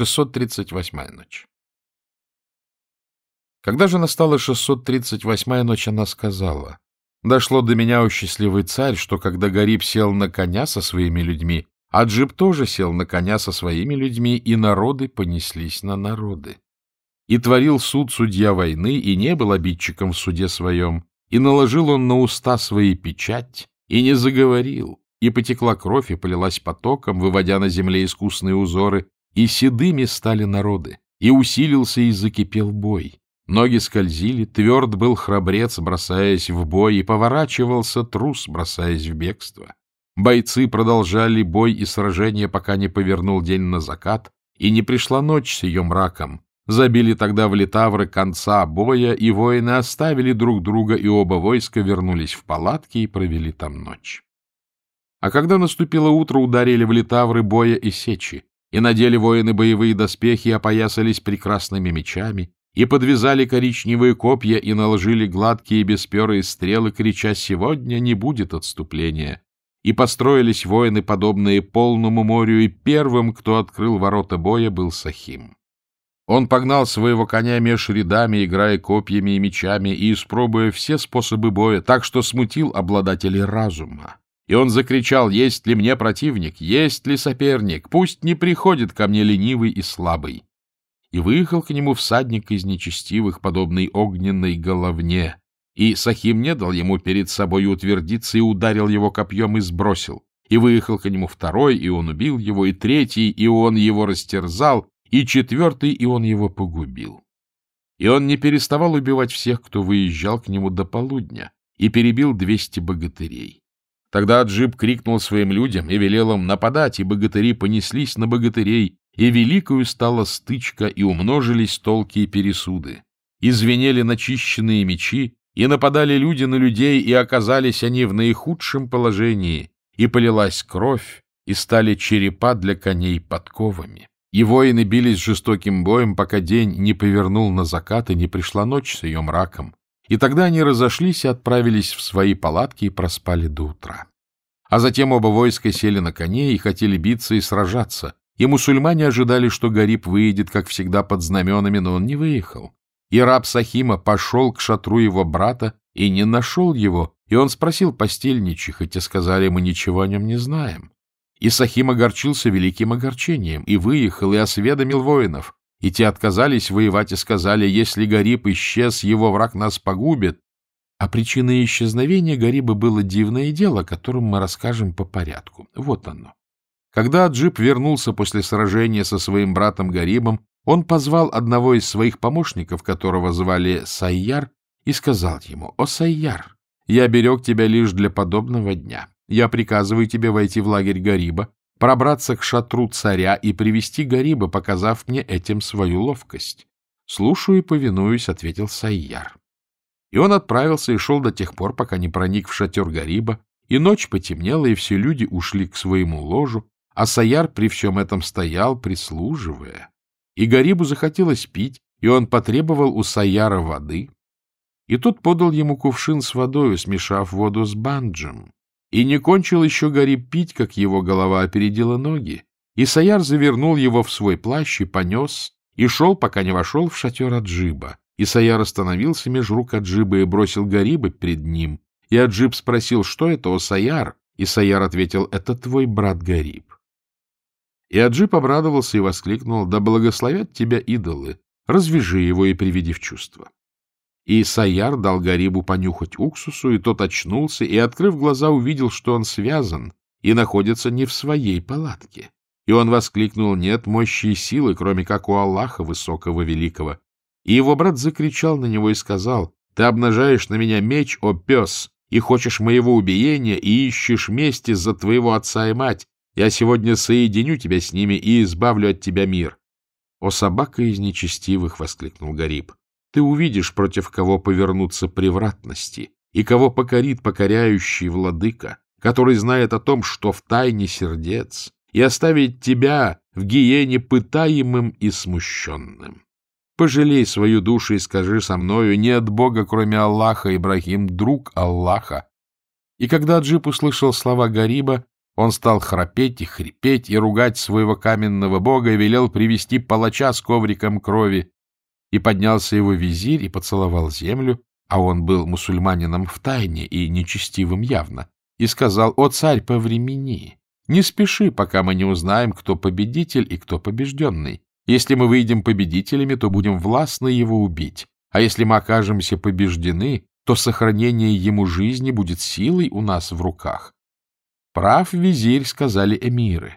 638-я ночь. Когда же настала 638-я ночь, она сказала, «Дошло до меня, о счастливый царь, что когда Гариб сел на коня со своими людьми, а Джиб тоже сел на коня со своими людьми, и народы понеслись на народы. И творил суд судья войны, и не был обидчиком в суде своем, и наложил он на уста свои печать, и не заговорил, и потекла кровь, и полилась потоком, выводя на земле искусные узоры, и седыми стали народы, и усилился и закипел бой. Ноги скользили, тверд был храбрец, бросаясь в бой, и поворачивался трус, бросаясь в бегство. Бойцы продолжали бой и сражение, пока не повернул день на закат, и не пришла ночь с ее мраком. Забили тогда в литавры конца боя, и воины оставили друг друга, и оба войска вернулись в палатки и провели там ночь. А когда наступило утро, ударили в литавры боя и сечи, и надели воины боевые доспехи, опоясались прекрасными мечами, и подвязали коричневые копья, и наложили гладкие бесперые стрелы, крича «Сегодня не будет отступления!» И построились воины, подобные полному морю, и первым, кто открыл ворота боя, был Сахим. Он погнал своего коня меж рядами, играя копьями и мечами, и испробуя все способы боя, так что смутил обладателей разума. И он закричал, есть ли мне противник, есть ли соперник, пусть не приходит ко мне ленивый и слабый. И выехал к нему всадник из нечестивых, подобный огненной головне. И Сахим не дал ему перед собой утвердиться и ударил его копьем и сбросил. И выехал к нему второй, и он убил его, и третий, и он его растерзал, и четвертый, и он его погубил. И он не переставал убивать всех, кто выезжал к нему до полудня, и перебил двести богатырей. Тогда Аджиб крикнул своим людям и велел им нападать, и богатыри понеслись на богатырей, и великою стала стычка, и умножились толки и пересуды. И звенели начищенные мечи, и нападали люди на людей, и оказались они в наихудшем положении, и полилась кровь, и стали черепа для коней подковами. И воины бились жестоким боем, пока день не повернул на закат, и не пришла ночь с ее мраком. И тогда они разошлись и отправились в свои палатки и проспали до утра. А затем оба войска сели на коней и хотели биться и сражаться, и мусульмане ожидали, что Гариб выйдет, как всегда, под знаменами, но он не выехал. И раб Сахима пошел к шатру его брата и не нашел его, и он спросил постельничих, и те сказали, мы ничего о нем не знаем. И Сахим огорчился великим огорчением, и выехал, и осведомил воинов. И те отказались воевать и сказали, если Гариб исчез, его враг нас погубит. А причиной исчезновения Гариба было дивное дело, о котором мы расскажем по порядку. Вот оно. Когда Джип вернулся после сражения со своим братом Гарибом, он позвал одного из своих помощников, которого звали Сайяр, и сказал ему, «О, Сайяр, я берег тебя лишь для подобного дня. Я приказываю тебе войти в лагерь Гариба, пробраться к шатру царя и привести Гариба, показав мне этим свою ловкость. — Слушаю и повинуюсь, — ответил Сайяр. И он отправился и шел до тех пор, пока не проник в шатер Гариба, и ночь потемнела, и все люди ушли к своему ложу, а Саяр при всем этом стоял, прислуживая. И Гарибу захотелось пить, и он потребовал у Саяра воды. И тот подал ему кувшин с водой, смешав воду с банджем. И не кончил еще Гариб пить, как его голова опередила ноги. И Саяр завернул его в свой плащ и понес, и шел, пока не вошел в шатер Аджиба. И Саяр остановился меж рук Аджиба и бросил Гариба перед ним. И Аджиб спросил, что это, о Саяр? И Саяр ответил, это твой брат Гариб. И Аджиб обрадовался и воскликнул, да благословят тебя идолы, развяжи его и приведи в чувство. И Саяр дал Гарибу понюхать уксусу, и тот очнулся, и, открыв глаза, увидел, что он связан и находится не в своей палатке. И он воскликнул, нет мощи и силы, кроме как у Аллаха Высокого Великого. И его брат закричал на него и сказал, ты обнажаешь на меня меч, о пес, и хочешь моего убиения, и ищешь мести за твоего отца и мать. Я сегодня соединю тебя с ними и избавлю от тебя мир. — О, собака из нечестивых! — воскликнул Гариб ты увидишь, против кого повернуться превратности, и кого покорит покоряющий владыка, который знает о том, что в тайне сердец, и оставит тебя в гиене пытаемым и смущенным. Пожалей свою душу и скажи со мною, не от Бога, кроме Аллаха, Ибрахим, друг Аллаха. И когда Джип услышал слова Гариба, Он стал храпеть и хрипеть и ругать своего каменного бога и велел привести палача с ковриком крови. И поднялся его визирь и поцеловал землю, а он был мусульманином в тайне и нечестивым явно, и сказал, «О, царь, повремени! Не спеши, пока мы не узнаем, кто победитель и кто побежденный. Если мы выйдем победителями, то будем властны его убить, а если мы окажемся побеждены, то сохранение ему жизни будет силой у нас в руках. Прав визирь, сказали эмиры.